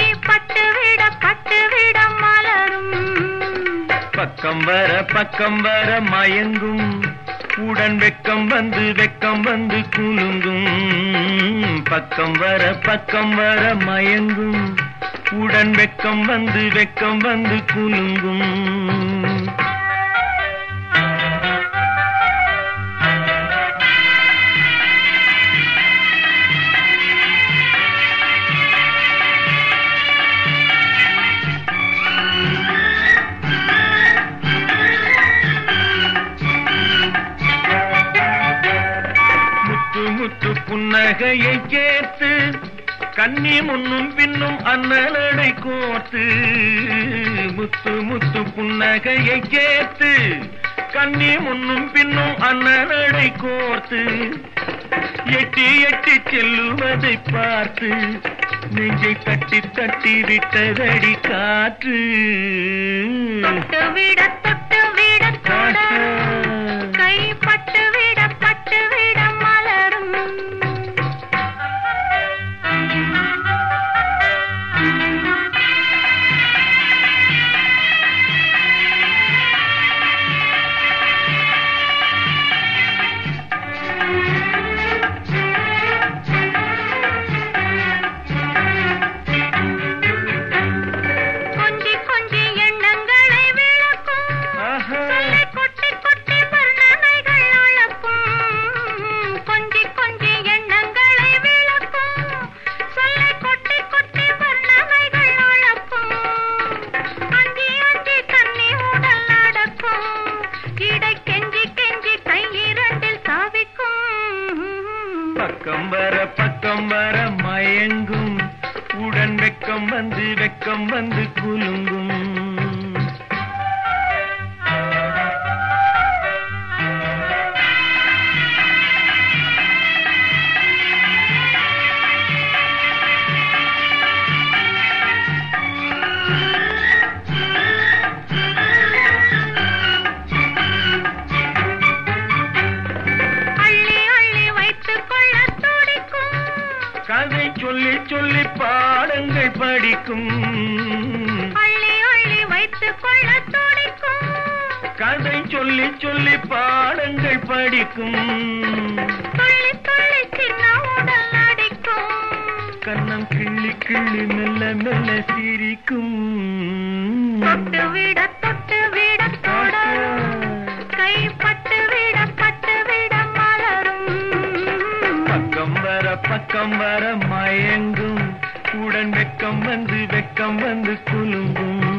பட்டுவிட பட்டுவிட மலரும். பக்கம் வர பக்கம் வர மயங்கும். உடன் வெக்கம் வந்து வெக்கம் வந்து குலுங்கும். பக்கம் வர பக்கம் வர மயங்கும். உடன் வெக்கம் வந்து வெக்கம் வந்து குலுங்கும். முத்து புன்னகையை சேர்த்து கண்ணி முன்னும் பின்னும் அண்ணலடை கோர்த்து முத்து முத்து புன்னகையை சேர்த்து கண்ணி முன்னும் பின்னும் அண்ணலடை கோர்த்து எட்டி எட்டி செல்லுவதை பார்த்து நெஞ்சை தட்டி தட்டி விட்டதடி காற்று. விட தொட்டு விட வர வர மயங்கும். உடன் வெக்கம் வந்து வெக்கம் வந்து குலுங்கும். கதை சொல்லி சொல்லி பாடங்கள் படிக்கும். அள்ளி அள்ளி வைத்துக் கொள்ள துடிக்கும். கதை சொல்லி சொல்லி பாடங்கள் படிக்கும். கண்ணம் கிள்ளி கிள்ளி மெல்ல மெல்ல சிரிக்கும். விட பக்கம் வர மயங்கும். உடன் வெக்கம் வந்து வெக்கம் வந்து குலுங்கும்.